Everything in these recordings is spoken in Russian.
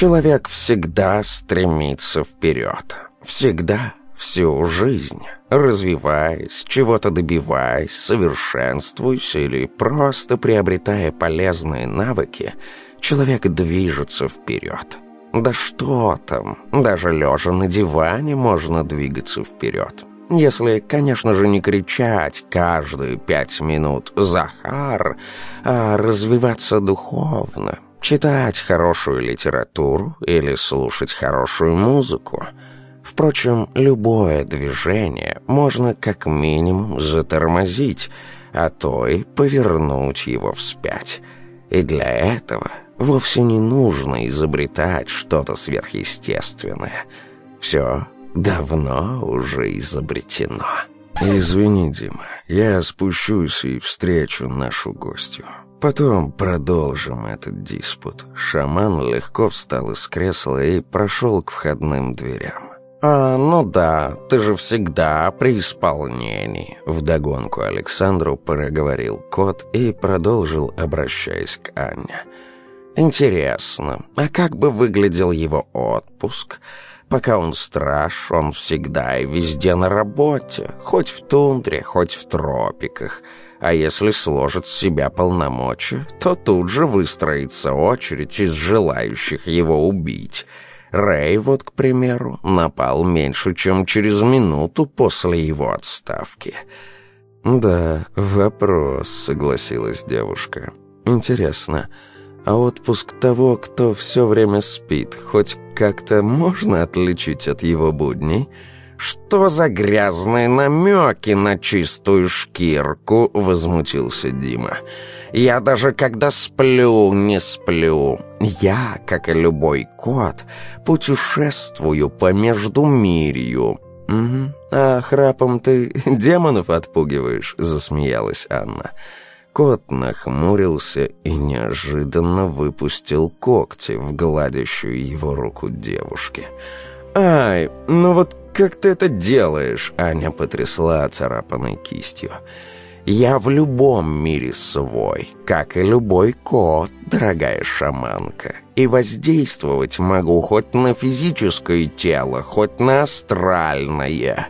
Человек всегда стремится вперед. Всегда, всю жизнь. Развиваясь, чего-то добиваясь, совершенствуясь или просто приобретая полезные навыки, человек движется вперед. Да что там, даже лежа на диване можно двигаться вперед. Если, конечно же, не кричать каждые пять минут «Захар», а развиваться духовно – читать хорошую литературу или слушать хорошую музыку. Впрочем, любое движение можно как минимум затормозить, а то и повернуть его вспять. И для этого вовсе не нужно изобретать что-то сверхъестественное. Все давно уже изобретено. «Извини, Дима, я спущусь и встречу нашу гостью». Потом продолжим этот диспут. Шаман легко встал из кресла и прошел к входным дверям. «А, ну да, ты же всегда при исполнении», — вдогонку Александру проговорил кот и продолжил, обращаясь к Анне. «Интересно, а как бы выглядел его отпуск? Пока он страж, он всегда и везде на работе, хоть в тундре, хоть в тропиках» а если сложит с себя полномочия, то тут же выстроится очередь из желающих его убить. Рэй, вот, к примеру, напал меньше, чем через минуту после его отставки. «Да, вопрос», — согласилась девушка. «Интересно, а отпуск того, кто все время спит, хоть как-то можно отличить от его будней?» «Что за грязные намеки на чистую шкирку?» — возмутился Дима. «Я даже когда сплю, не сплю. Я, как и любой кот, путешествую по междумирью». «Угу. А храпом ты демонов отпугиваешь?» — засмеялась Анна. Кот нахмурился и неожиданно выпустил когти в гладящую его руку девушки. «Ай, ну вот как ты это делаешь?» Аня потрясла царапанной кистью. «Я в любом мире свой, как и любой кот, дорогая шаманка, и воздействовать могу хоть на физическое тело, хоть на астральное».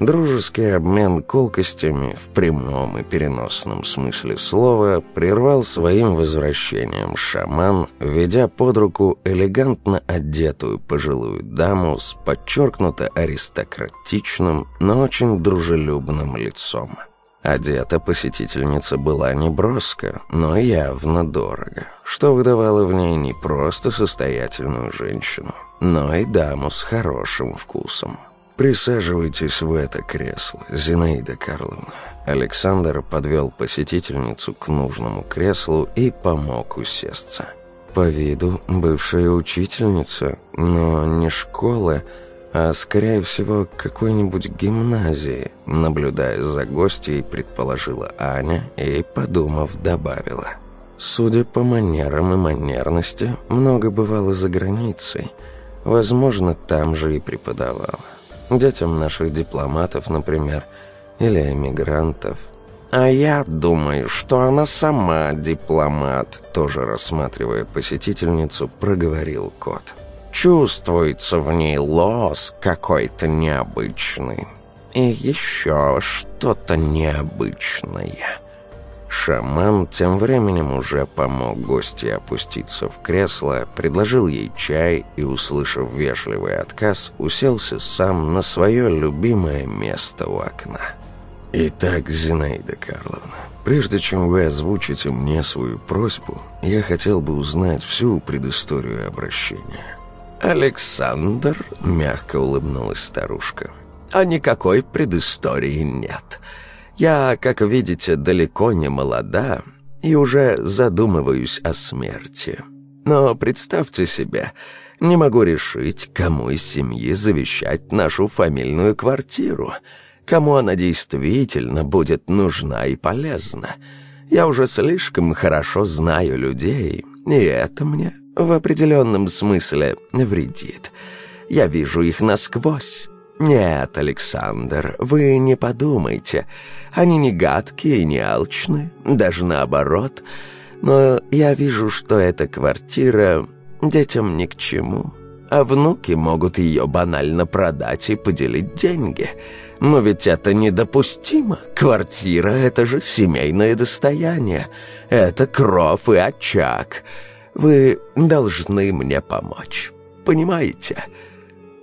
Дружеский обмен колкостями в прямом и переносном смысле слова прервал своим возвращением шаман, ведя под руку элегантно одетую пожилую даму с подчеркнуто аристократичным, но очень дружелюбным лицом. Одета посетительница была не броско, но явно дорого, что выдавало в ней не просто состоятельную женщину, но и даму с хорошим вкусом. «Присаживайтесь в это кресло, Зинаида Карловна». Александр подвел посетительницу к нужному креслу и помог усесться. По виду бывшая учительница, но не школы, а, скорее всего, какой-нибудь гимназии, наблюдая за гостьей, предположила Аня и, подумав, добавила. Судя по манерам и манерности, много бывало за границей. Возможно, там же и преподавала. Детям наших дипломатов, например, или эмигрантов. А я думаю, что она сама дипломат, тоже рассматривая посетительницу, проговорил кот. Чувствуется в ней лос какой-то необычный. И еще что-то необычное. Шаман тем временем уже помог гости опуститься в кресло, предложил ей чай и, услышав вежливый отказ, уселся сам на свое любимое место у окна. «Итак, Зинаида Карловна, прежде чем вы озвучите мне свою просьбу, я хотел бы узнать всю предысторию обращения». «Александр», — мягко улыбнулась старушка, — «а никакой предыстории нет». Я, как видите, далеко не молода и уже задумываюсь о смерти. Но представьте себе, не могу решить, кому из семьи завещать нашу фамильную квартиру, кому она действительно будет нужна и полезна. Я уже слишком хорошо знаю людей, и это мне в определенном смысле вредит. Я вижу их насквозь. «Нет, Александр, вы не подумайте. Они не гадкие и не алчны, даже наоборот. Но я вижу, что эта квартира детям ни к чему, а внуки могут ее банально продать и поделить деньги. Но ведь это недопустимо. Квартира — это же семейное достояние. Это кров и очаг. Вы должны мне помочь. Понимаете?»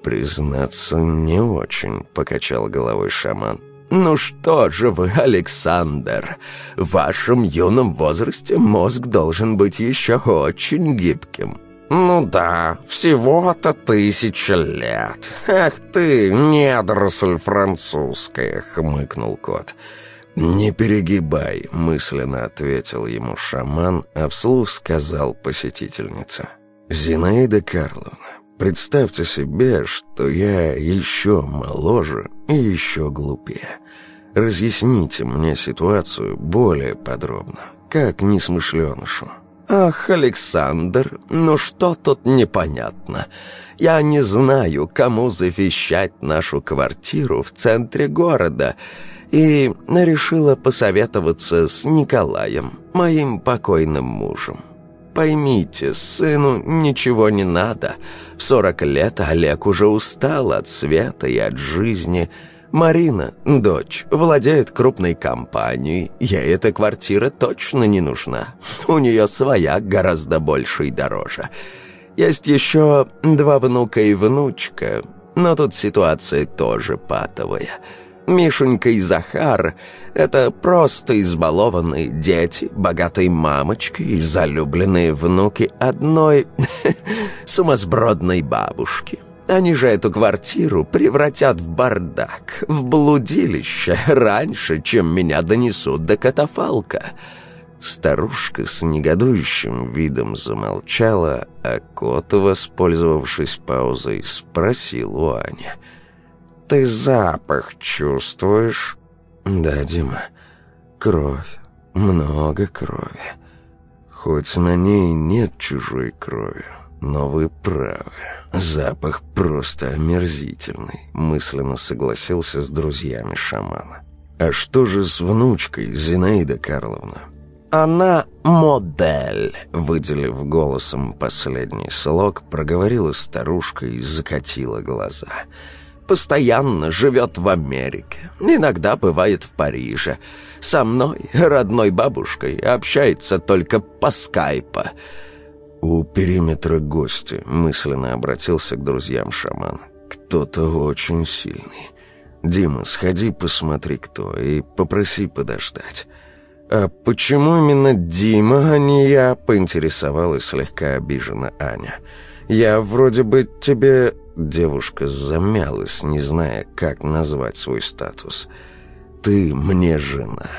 «Признаться, не очень», — покачал головой шаман. «Ну что же вы, Александр, в вашем юном возрасте мозг должен быть еще очень гибким». «Ну да, всего-то тысяча лет. Ах ты, недоросль французская!» — хмыкнул кот. «Не перегибай», — мысленно ответил ему шаман, а вслух сказал посетительница. «Зинаида Карловна, Представьте себе, что я еще моложе и еще глупее. Разъясните мне ситуацию более подробно, как несмышленышу». «Ах, Александр, ну что тут непонятно? Я не знаю, кому завещать нашу квартиру в центре города, и решила посоветоваться с Николаем, моим покойным мужем. Поймите, сыну ничего не надо. В сорок лет Олег уже устал от света и от жизни. Марина, дочь, владеет крупной компанией. Ей эта квартира точно не нужна. У нее своя гораздо больше и дороже. Есть еще два внука и внучка, но тут ситуация тоже патовая». Мишенька и Захар — это просто избалованные дети, богатой мамочки и залюбленные внуки одной сумасбродной бабушки. Они же эту квартиру превратят в бардак, в блудилище, раньше, чем меня донесут до катафалка». Старушка с негодующим видом замолчала, а кот, воспользовавшись паузой, спросил у Ани — ты запах чувствуешь?» «Да, Дима, кровь, много крови. Хоть на ней нет чужой крови, но вы правы, запах просто омерзительный», мысленно согласился с друзьями шамана. «А что же с внучкой, Зинаида Карловна?» «Она модель», — выделив голосом последний слог, проговорила старушка и закатила глаза — постоянно живет в Америке. Иногда бывает в Париже. Со мной, родной бабушкой, общается только по скайпу. «У периметра гости», — мысленно обратился к друзьям шаман. «Кто-то очень сильный. Дима, сходи посмотри кто и попроси подождать». «А почему именно Дима, а не я?» — поинтересовалась слегка обижена Аня. «Я вроде бы тебе Девушка замялась, не зная, как назвать свой статус. «Ты мне жена,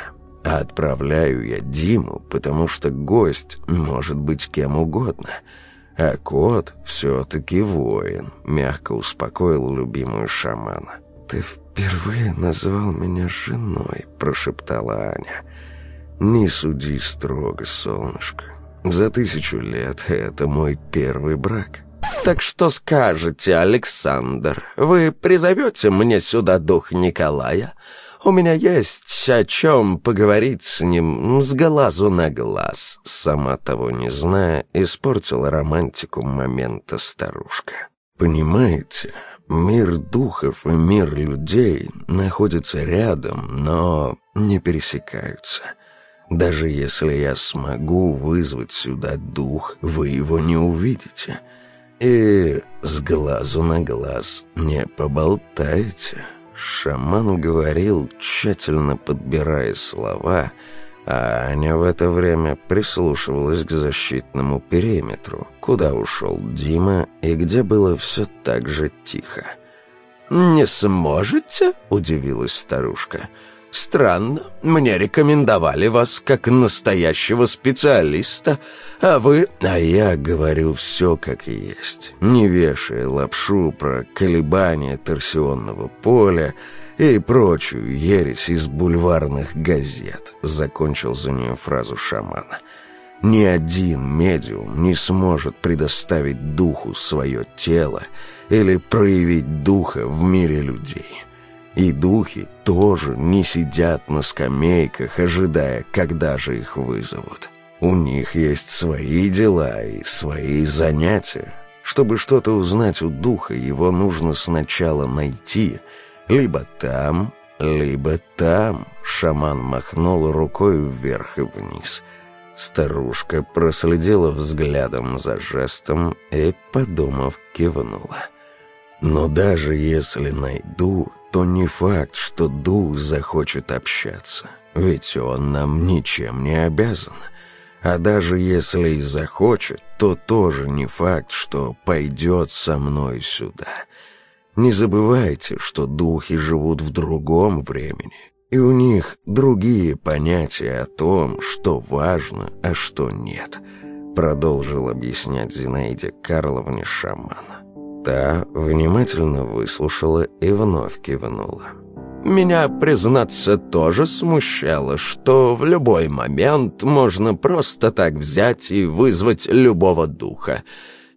а отправляю я Диму, потому что гость может быть кем угодно». А кот все-таки воин, мягко успокоил любимую шамана. «Ты впервые назвал меня женой», — прошептала Аня. «Не суди строго, солнышко. За тысячу лет это мой первый брак». Так что скажете, Александр, вы призовете мне сюда дух Николая? У меня есть о чем поговорить с ним с глазу на глаз. Сама того не зная, испортила романтику момента старушка. Понимаете, мир духов и мир людей находятся рядом, но не пересекаются. Даже если я смогу вызвать сюда дух, вы его не увидите — и с глазу на глаз не поболтайте. Шаман говорил, тщательно подбирая слова, а Аня в это время прислушивалась к защитному периметру, куда ушел Дима и где было все так же тихо. «Не сможете?» — удивилась старушка. «Старушка». Странно, мне рекомендовали вас как настоящего специалиста, а вы... А я говорю все как есть, не вешая лапшу про колебания торсионного поля и прочую ересь из бульварных газет, закончил за нее фразу шамана. Ни один медиум не сможет предоставить духу свое тело или проявить духа в мире людей. И духи тоже не сидят на скамейках, ожидая, когда же их вызовут. У них есть свои дела и свои занятия. Чтобы что-то узнать у духа, его нужно сначала найти. Либо там, либо там. Шаман махнул рукой вверх и вниз. Старушка проследила взглядом за жестом и, подумав, кивнула. Но даже если найду, то не факт, что дух захочет общаться, ведь он нам ничем не обязан. А даже если и захочет, то тоже не факт, что пойдет со мной сюда. Не забывайте, что духи живут в другом времени, и у них другие понятия о том, что важно, а что нет», — продолжил объяснять Зинаиде Карловне шамана. Та внимательно выслушала и вновь кивнула. Меня, признаться, тоже смущало, что в любой момент можно просто так взять и вызвать любого духа.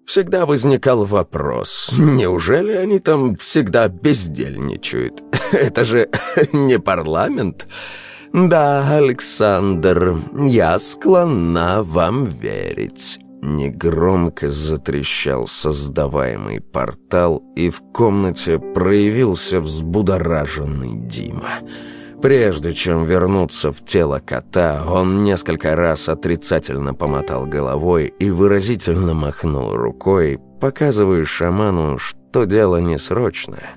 Всегда возникал вопрос, неужели они там всегда бездельничают? Это же не парламент. Да, Александр, я склонна вам верить. Негромко затрещал создаваемый портал, и в комнате проявился взбудораженный Дима. Прежде чем вернуться в тело кота, он несколько раз отрицательно помотал головой и выразительно махнул рукой, показывая шаману, что дело не срочное.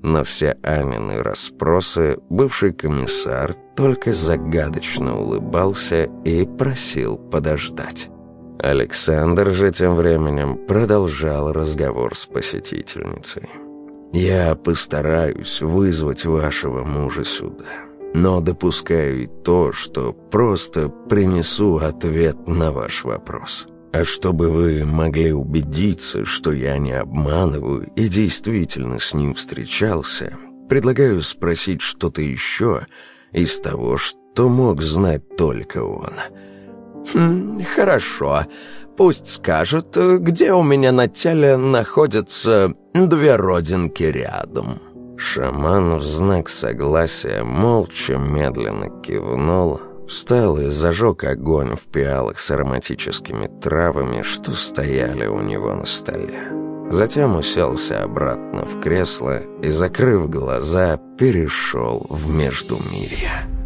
На все Амины расспросы бывший комиссар только загадочно улыбался и просил подождать. Александр же тем временем продолжал разговор с посетительницей. «Я постараюсь вызвать вашего мужа сюда, но допускаю и то, что просто принесу ответ на ваш вопрос. А чтобы вы могли убедиться, что я не обманываю и действительно с ним встречался, предлагаю спросить что-то еще из того, что мог знать только он». Хорошо. Пусть скажут, э, где у меня на теле находятся две родинки рядом». Шаман в знак согласия молча медленно кивнул, встал и зажег огонь в пиалах с ароматическими травами, что стояли у него на столе. Затем уселся обратно в кресло и, закрыв глаза, перешел в Междумирье.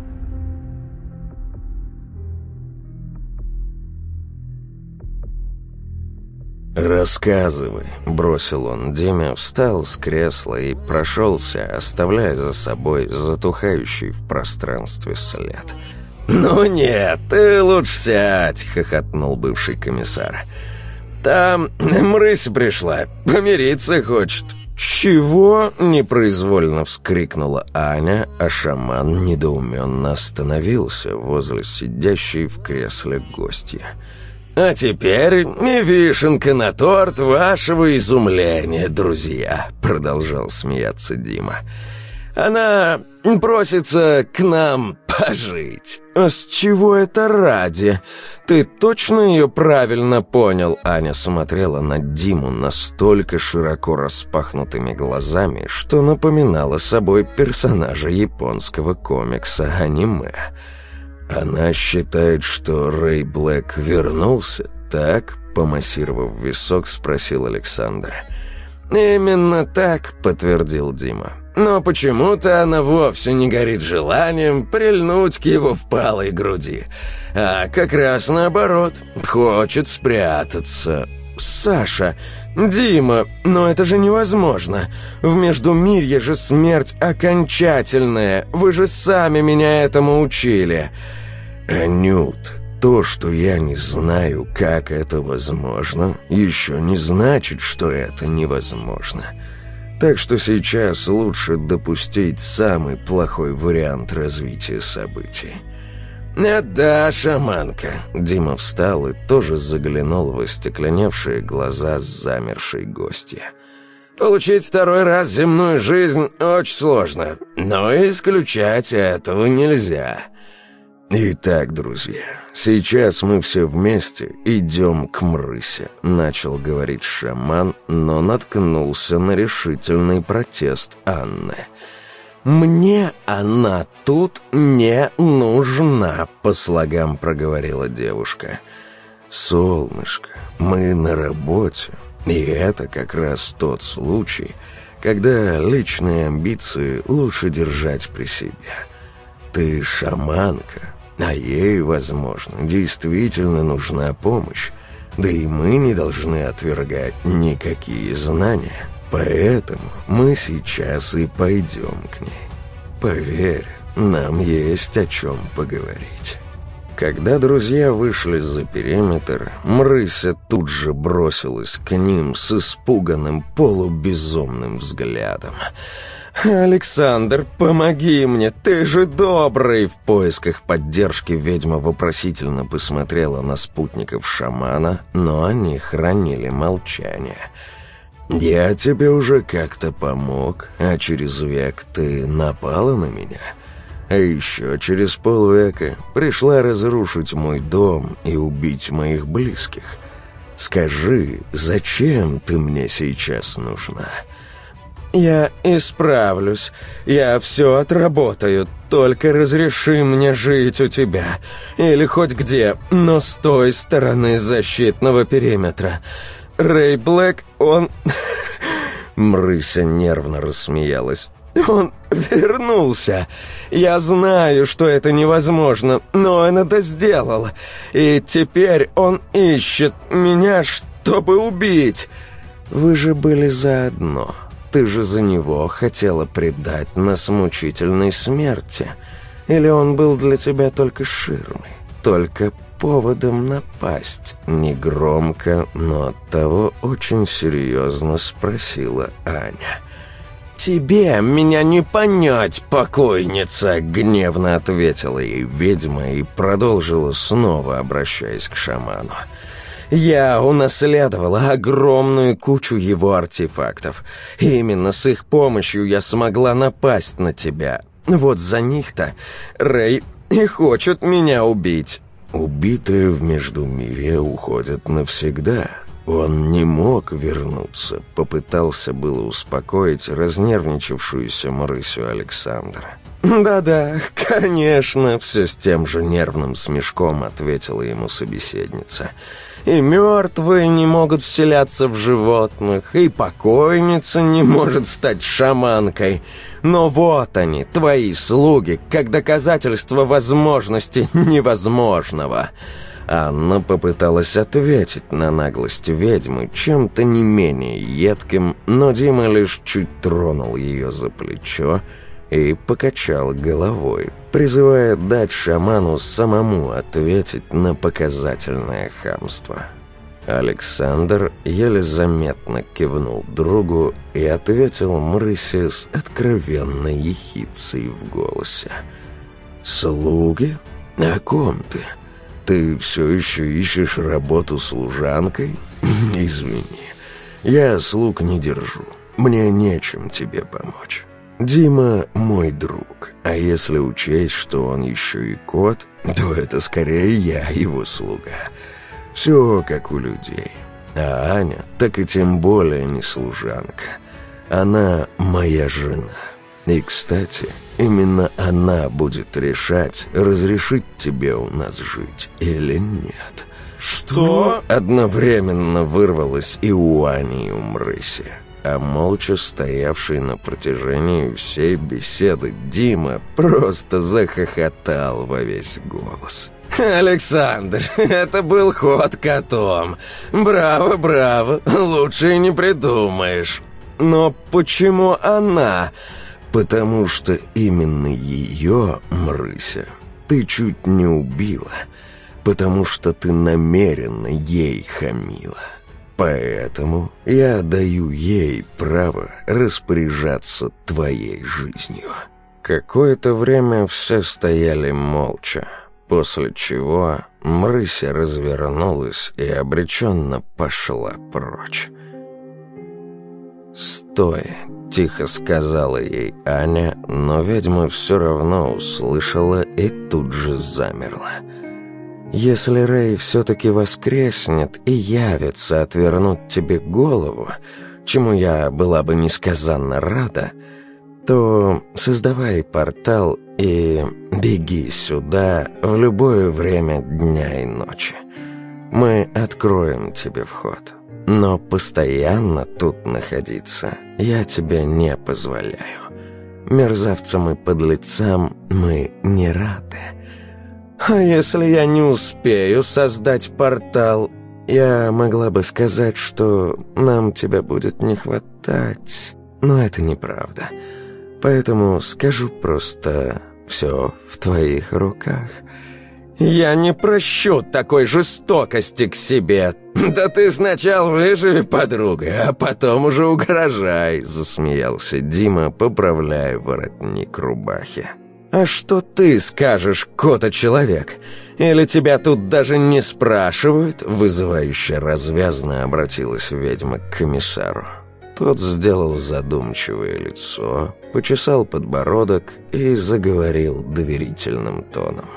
«Рассказывай», — бросил он Диме, встал с кресла и прошелся, оставляя за собой затухающий в пространстве след. «Ну нет, ты лучше сядь», — хохотнул бывший комиссар. «Там мрысь пришла, помириться хочет». «Чего?» — непроизвольно вскрикнула Аня, а шаман недоуменно остановился возле сидящей в кресле гостья. А теперь и вишенка на торт вашего изумления, друзья», — продолжал смеяться Дима. «Она просится к нам пожить». «А с чего это ради? Ты точно ее правильно понял?» Аня смотрела на Диму настолько широко распахнутыми глазами, что напоминала собой персонажа японского комикса аниме. «Аниме». Она считает, что Рэй Блэк вернулся? Так, помассировав висок, спросил Александр. «Именно так», — подтвердил Дима. «Но почему-то она вовсе не горит желанием прильнуть к его впалой груди. А как раз наоборот, хочет спрятаться». «Саша, Дима, но это же невозможно. В Междумирье же смерть окончательная. Вы же сами меня этому учили». «Анют, то, что я не знаю, как это возможно, еще не значит, что это невозможно. Так что сейчас лучше допустить самый плохой вариант развития событий». «А «Да, шаманка!» Дима встал и тоже заглянул в остекленевшие глаза замершей гостья. Получить второй раз земную жизнь очень сложно, но исключать этого нельзя. «Итак, друзья, сейчас мы все вместе идем к мрысе», — начал говорить шаман, но наткнулся на решительный протест Анны. «Мне она тут не нужна», — по слогам проговорила девушка. «Солнышко, мы на работе, и это как раз тот случай, когда личные амбиции лучше держать при себе. Ты шаманка, а ей, возможно, действительно нужна помощь. Да и мы не должны отвергать никакие знания. Поэтому мы сейчас и пойдем к ней. Поверь, нам есть о чем поговорить». Когда друзья вышли за периметр, Мрыся тут же бросилась к ним с испуганным полубезумным взглядом. «Александр, помоги мне, ты же добрый!» В поисках поддержки ведьма вопросительно посмотрела на спутников шамана, но они хранили молчание. «Я тебе уже как-то помог, а через век ты напала на меня?» А еще через полвека пришла разрушить мой дом и убить моих близких. Скажи, зачем ты мне сейчас нужна?» «Я исправлюсь. Я все отработаю. Только разреши мне жить у тебя. Или хоть где, но с той стороны защитного периметра. Рэй Блэк, он...» Мрыся нервно рассмеялась. Он вернулся. Я знаю, что это невозможно, но он это сделал. И теперь он ищет меня, чтобы убить. Вы же были заодно. Ты же за него хотела предать нас мучительной смерти. Или он был для тебя только ширмой, только поводом напасть?» Негромко, но от того очень серьезно спросила Аня тебе меня не понять, покойница!» — гневно ответила ей ведьма и продолжила снова, обращаясь к шаману. Я унаследовала огромную кучу его артефактов. Именно с их помощью я смогла напасть на тебя. Вот за них-то Рэй и хочет меня убить. Убитые в Междумирье уходят навсегда, он не мог вернуться, попытался было успокоить разнервничавшуюся Марысю Александра. «Да-да, конечно», — все с тем же нервным смешком ответила ему собеседница. «И мертвые не могут вселяться в животных, и покойница не может стать шаманкой. Но вот они, твои слуги, как доказательство возможности невозможного». Она попыталась ответить на наглость ведьмы чем-то не менее едким, но Дима лишь чуть тронул ее за плечо и покачал головой, призывая дать шаману самому ответить на показательное хамство. Александр еле заметно кивнул другу и ответил Мрысе с откровенной ехицей в голосе. «Слуги? О ком ты?» ты все еще ищешь работу служанкой? Извини, я слуг не держу. Мне нечем тебе помочь. Дима мой друг, а если учесть, что он еще и кот, то это скорее я его слуга. Все как у людей. А Аня так и тем более не служанка. Она моя жена». И, кстати, именно она будет решать, разрешить тебе у нас жить или нет. Что? Ну, одновременно вырвалось и у Ани, и у Мрыси. А молча стоявший на протяжении всей беседы Дима просто захохотал во весь голос. «Александр, это был ход котом. Браво, браво, лучше не придумаешь». «Но почему она?» Потому что именно ее, Мрыся, ты чуть не убила, потому что ты намеренно ей хамила. Поэтому я даю ей право распоряжаться твоей жизнью». Какое-то время все стояли молча, после чего Мрыся развернулась и обреченно пошла прочь. Стоя, Тихо сказала ей Аня, но ведьма все равно услышала и тут же замерла. «Если Рэй все-таки воскреснет и явится отвернуть тебе голову, чему я была бы несказанно рада, то создавай портал и беги сюда в любое время дня и ночи. Мы откроем тебе вход». Но постоянно тут находиться я тебе не позволяю. Мерзавцам и подлецам мы не рады. А если я не успею создать портал, я могла бы сказать, что нам тебя будет не хватать, но это неправда. Поэтому скажу просто «все в твоих руках». «Я не прощу такой жестокости к себе!» «Да ты сначала выживи, подруга, а потом уже угрожай!» Засмеялся Дима, поправляя воротник рубахи. «А что ты скажешь, кота-человек? Или тебя тут даже не спрашивают?» Вызывающе развязно обратилась ведьма к комиссару. Тот сделал задумчивое лицо, почесал подбородок и заговорил доверительным тоном.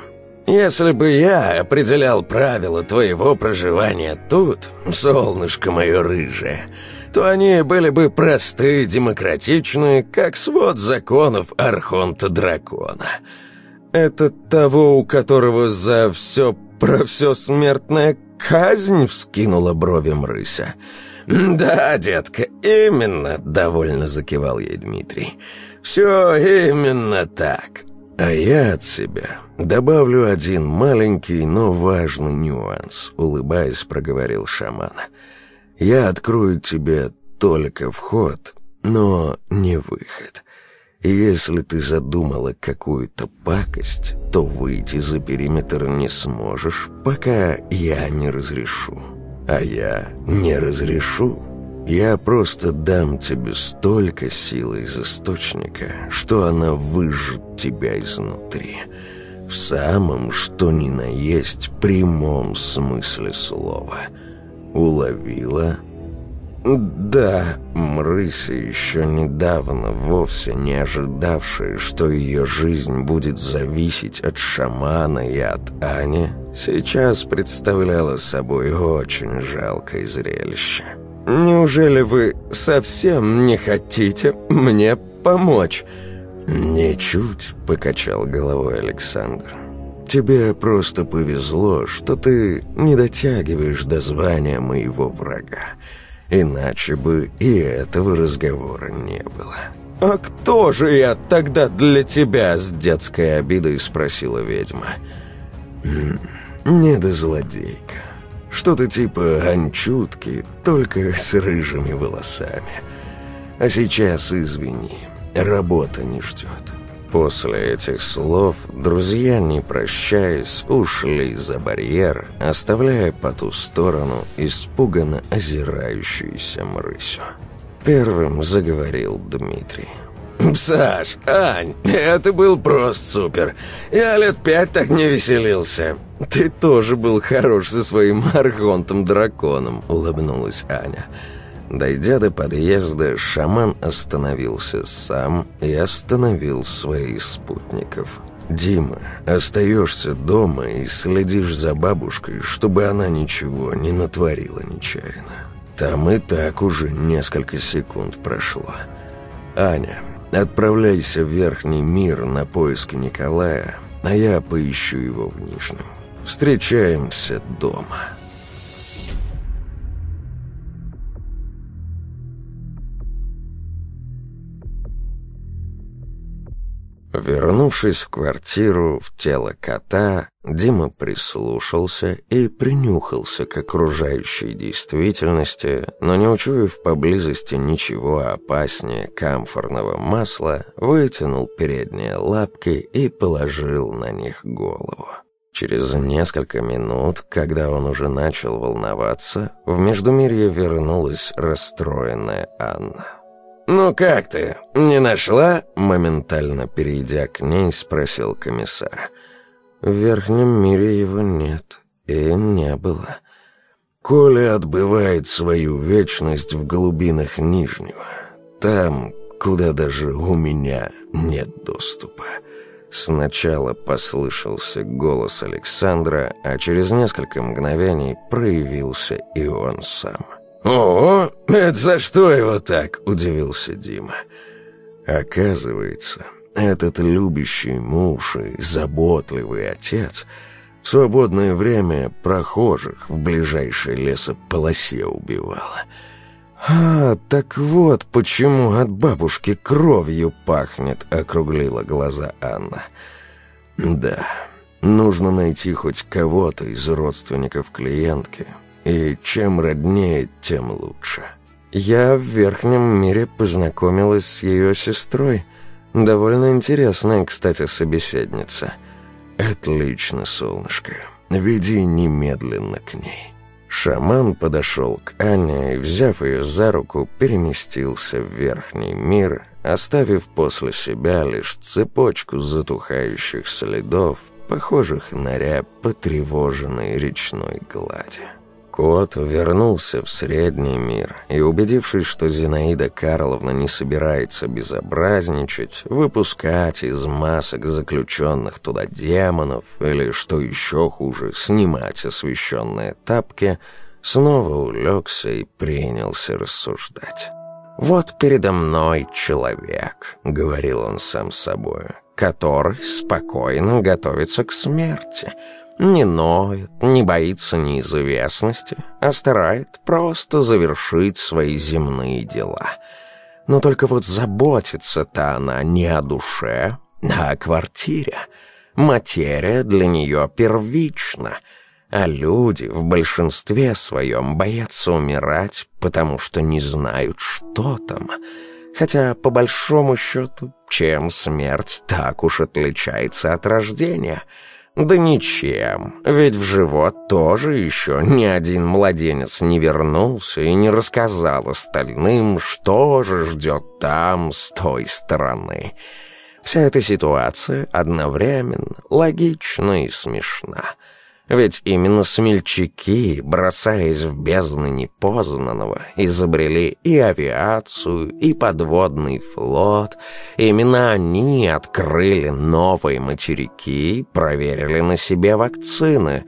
«Если бы я определял правила твоего проживания тут, солнышко мое рыжее, то они были бы просты и демократичны, как свод законов Архонта Дракона. Это того, у которого за все про все смертная казнь вскинула брови Мрыся. «Да, детка, именно», — довольно закивал ей Дмитрий. «Все именно так. А я от себя добавлю один маленький, но важный нюанс, улыбаясь, проговорил шаман. Я открою тебе только вход, но не выход. Если ты задумала какую-то пакость, то выйти за периметр не сможешь, пока я не разрешу. А я не разрешу. Я просто дам тебе столько силы из источника, что она выжжет тебя изнутри. В самом, что ни на есть, прямом смысле слова. Уловила? Да, Мрыся, еще недавно вовсе не ожидавшая, что ее жизнь будет зависеть от шамана и от Ани, сейчас представляла собой очень жалкое зрелище. «Неужели вы совсем не хотите мне помочь?» «Ничуть», — покачал головой Александр. «Тебе просто повезло, что ты не дотягиваешь до звания моего врага. Иначе бы и этого разговора не было». «А кто же я тогда для тебя?» — с детской обидой спросила ведьма. «Не до злодейка», что-то типа анчутки, только с рыжими волосами. А сейчас, извини, работа не ждет. После этих слов друзья, не прощаясь, ушли за барьер, оставляя по ту сторону испуганно озирающуюся мрысю. Первым заговорил Дмитрий. «Саш, Ань, это был просто супер. Я лет пять так не веселился». «Ты тоже был хорош со своим архонтом-драконом. — улыбнулась Аня. Дойдя до подъезда, шаман остановился сам и остановил своих спутников. «Дима, остаешься дома и следишь за бабушкой, чтобы она ничего не натворила нечаянно. Там и так уже несколько секунд прошло. Аня, Отправляйся в Верхний мир на поиски Николая, а я поищу его в Нижнем. Встречаемся дома». Вернувшись в квартиру, в тело кота, Дима прислушался и принюхался к окружающей действительности, но не учуяв поблизости ничего опаснее камфорного масла, вытянул передние лапки и положил на них голову. Через несколько минут, когда он уже начал волноваться, в Междумирье вернулась расстроенная Анна. «Ну как ты? Не нашла?» Моментально перейдя к ней, спросил комиссар. «В верхнем мире его нет и не было». Коля отбывает свою вечность в глубинах Нижнего. Там, куда даже у меня нет доступа. Сначала послышался голос Александра, а через несколько мгновений проявился и он сам. О, это за что его так?» – удивился Дима. Оказывается, этот любящий муж и заботливый отец в свободное время прохожих в ближайшей лесополосе убивала. «А, так вот, почему от бабушки кровью пахнет», — округлила глаза Анна. «Да, нужно найти хоть кого-то из родственников клиентки, и чем роднее, тем лучше. Я в верхнем мире познакомилась с ее сестрой. Довольно интересная, кстати, собеседница. Отлично, солнышко. Веди немедленно к ней. Шаман подошел к Ане и, взяв ее за руку, переместился в верхний мир, оставив после себя лишь цепочку затухающих следов, похожих на ряб потревоженной речной глади. Кот вернулся в средний мир и, убедившись, что Зинаида Карловна не собирается безобразничать, выпускать из масок заключенных туда демонов или, что еще хуже, снимать освещенные тапки, снова улегся и принялся рассуждать. «Вот передо мной человек», — говорил он сам собой, — «который спокойно готовится к смерти». Не ноет, не боится неизвестности, а старает просто завершить свои земные дела. Но только вот заботится-то она не о душе, а о квартире. Материя для нее первична, а люди в большинстве своем боятся умирать, потому что не знают, что там. Хотя, по большому счету, чем смерть так уж отличается от рождения — да ничем, ведь в живот тоже еще ни один младенец не вернулся и не рассказал остальным, что же ждет там, с той стороны. Вся эта ситуация одновременно логична и смешна. Ведь именно смельчаки, бросаясь в бездны непознанного, изобрели и авиацию, и подводный флот. Именно они открыли новые материки, проверили на себе вакцины.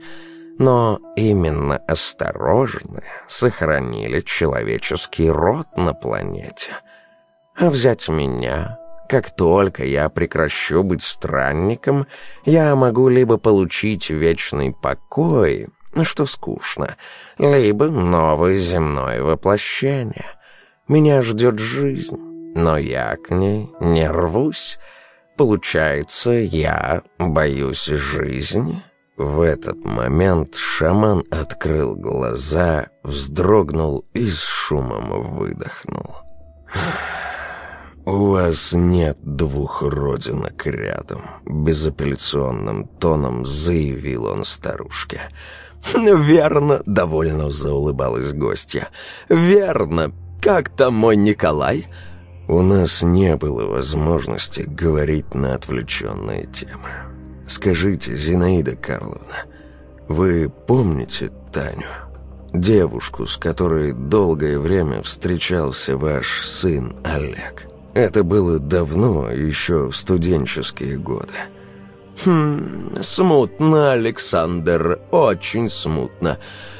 Но именно осторожные сохранили человеческий род на планете. А взять меня, как только я прекращу быть странником, я могу либо получить вечный покой, что скучно, либо новое земное воплощение. Меня ждет жизнь, но я к ней не рвусь. Получается, я боюсь жизни». В этот момент шаман открыл глаза, вздрогнул и с шумом выдохнул. «Ах!» «У вас нет двух родинок рядом», — безапелляционным тоном заявил он старушке. «Верно», — довольно заулыбалась гостья. «Верно. Как там мой Николай?» У нас не было возможности говорить на отвлеченные темы. «Скажите, Зинаида Карловна, вы помните Таню?» девушку, с которой долгое время встречался ваш сын Олег. Это было давно, еще в студенческие годы. «Хм, смутно, Александр, очень смутно.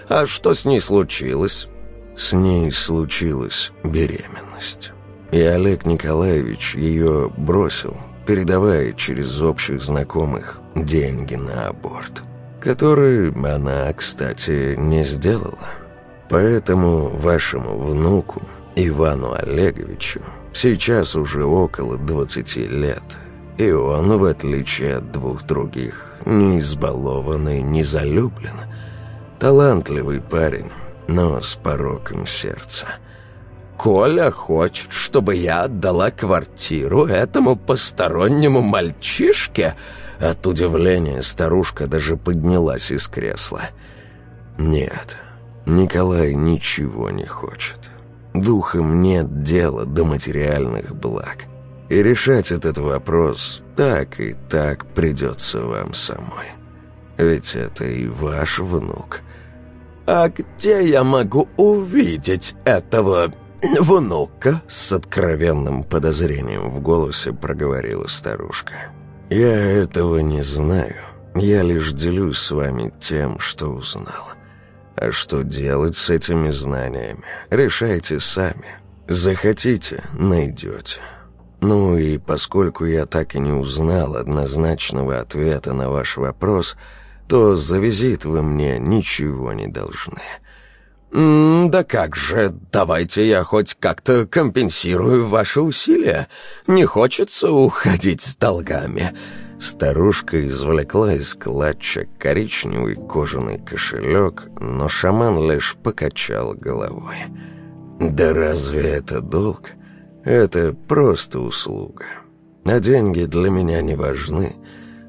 А что с ней случилось?» С ней случилась беременность. И Олег Николаевич ее бросил, передавая через общих знакомых деньги на аборт, который она, кстати, не сделала. Поэтому вашему внуку, Ивану Олеговичу, Сейчас уже около 20 лет, и он, в отличие от двух других, не избалован и не залюблен. Талантливый парень, но с пороком сердца. «Коля хочет, чтобы я отдала квартиру этому постороннему мальчишке?» От удивления старушка даже поднялась из кресла. «Нет, Николай ничего не хочет. Духам нет дела до материальных благ. И решать этот вопрос так и так придется вам самой. Ведь это и ваш внук. «А где я могу увидеть этого внука?» С откровенным подозрением в голосе проговорила старушка. «Я этого не знаю. Я лишь делюсь с вами тем, что узнала. А что делать с этими знаниями? Решайте сами. Захотите – найдете. Ну и поскольку я так и не узнал однозначного ответа на ваш вопрос, то за визит вы мне ничего не должны. «Да как же, давайте я хоть как-то компенсирую ваши усилия. Не хочется уходить с долгами». Старушка извлекла из клатча коричневый кожаный кошелек, но шаман лишь покачал головой. «Да разве это долг? Это просто услуга. А деньги для меня не важны.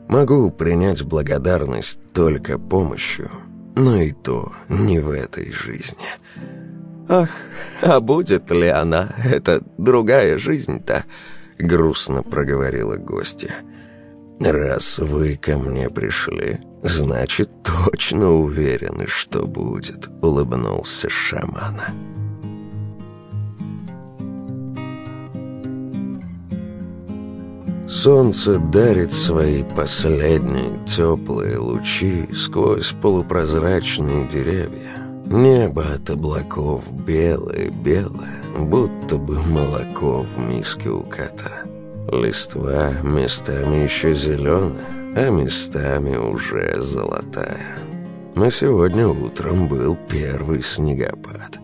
Могу принять благодарность только помощью, но и то не в этой жизни». «Ах, а будет ли она, Это другая жизнь-то?» — грустно проговорила гостья. Раз вы ко мне пришли, значит, точно уверены, что будет», — улыбнулся шамана. Солнце дарит свои последние теплые лучи сквозь полупрозрачные деревья. Небо от облаков белое-белое, будто бы молоко в миске у кота. Листва местами еще зеленая, а местами уже золотая. Мы сегодня утром был первый снегопад.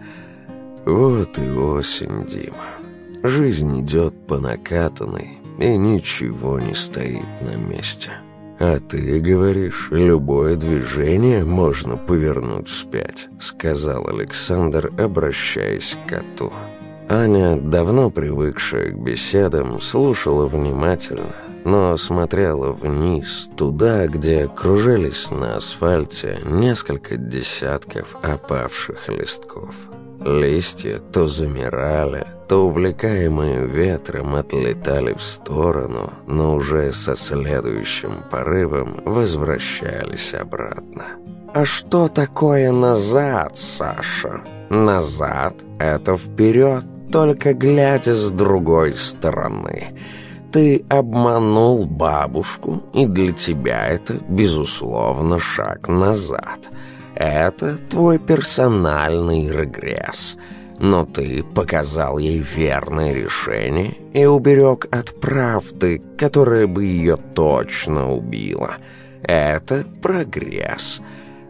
Вот и осень, Дима. Жизнь идет по накатанной, и ничего не стоит на месте. А ты говоришь, любое движение можно повернуть вспять, сказал Александр, обращаясь к коту. Аня, давно привыкшая к беседам, слушала внимательно, но смотрела вниз, туда, где кружились на асфальте несколько десятков опавших листков. Листья то замирали, то увлекаемые ветром отлетали в сторону, но уже со следующим порывом возвращались обратно. «А что такое назад, Саша?» «Назад — это вперед!» только глядя с другой стороны. Ты обманул бабушку, и для тебя это, безусловно, шаг назад. Это твой персональный регресс. Но ты показал ей верное решение и уберег от правды, которая бы ее точно убила. Это прогресс.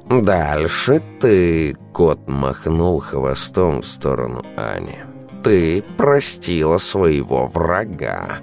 Дальше ты... Кот махнул хвостом в сторону Ани ты простила своего врага.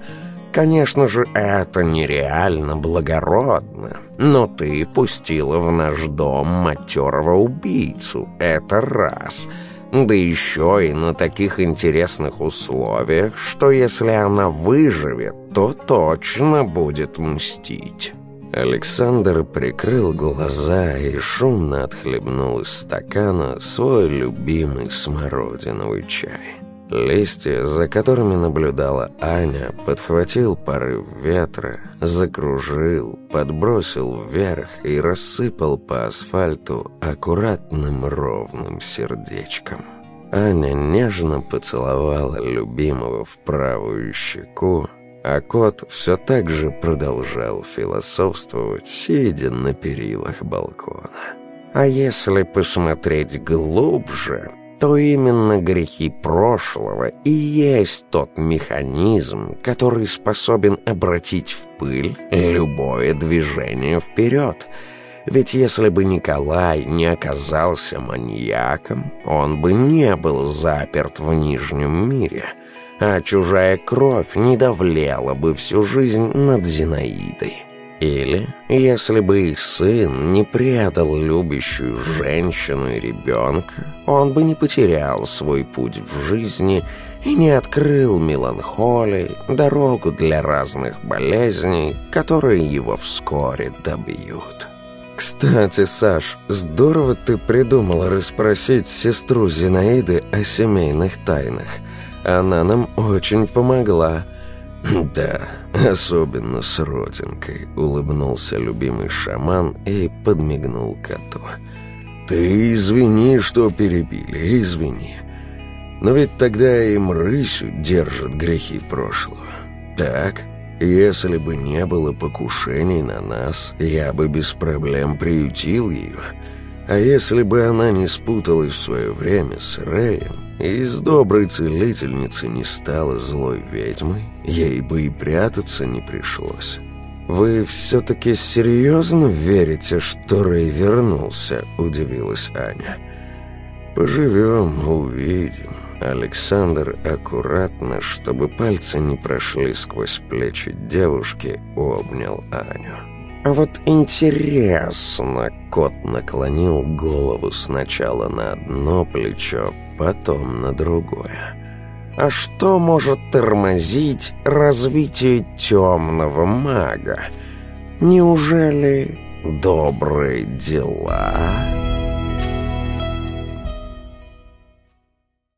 Конечно же, это нереально благородно, но ты пустила в наш дом матерого убийцу, это раз. Да еще и на таких интересных условиях, что если она выживет, то точно будет мстить». Александр прикрыл глаза и шумно отхлебнул из стакана свой любимый смородиновый чай. Листья, за которыми наблюдала Аня, подхватил порыв ветра, закружил, подбросил вверх и рассыпал по асфальту аккуратным ровным сердечком. Аня нежно поцеловала любимого в правую щеку, а кот все так же продолжал философствовать, сидя на перилах балкона. «А если посмотреть глубже, то именно грехи прошлого и есть тот механизм, который способен обратить в пыль любое движение вперед. Ведь если бы Николай не оказался маньяком, он бы не был заперт в Нижнем мире, а чужая кровь не давлела бы всю жизнь над Зинаидой. Или, если бы их сын не предал любящую женщину и ребенка, он бы не потерял свой путь в жизни и не открыл меланхолии дорогу для разных болезней, которые его вскоре добьют. «Кстати, Саш, здорово ты придумала расспросить сестру Зинаиды о семейных тайнах. Она нам очень помогла». «Да, особенно с родинкой», — улыбнулся любимый шаман и подмигнул коту. «Ты извини, что перебили, извини. Но ведь тогда и мрысю держат грехи прошлого. Так, если бы не было покушений на нас, я бы без проблем приютил ее. А если бы она не спуталась в свое время с Рэем, из доброй целительницы не стала злой ведьмой, ей бы и прятаться не пришлось. «Вы все-таки серьезно верите, что Рэй вернулся?» – удивилась Аня. «Поживем, увидим». Александр аккуратно, чтобы пальцы не прошли сквозь плечи девушки, обнял Аню. «А вот интересно...» Кот наклонил голову сначала на одно плечо, потом на другое. А что может тормозить развитие темного мага? Неужели добрые дела?»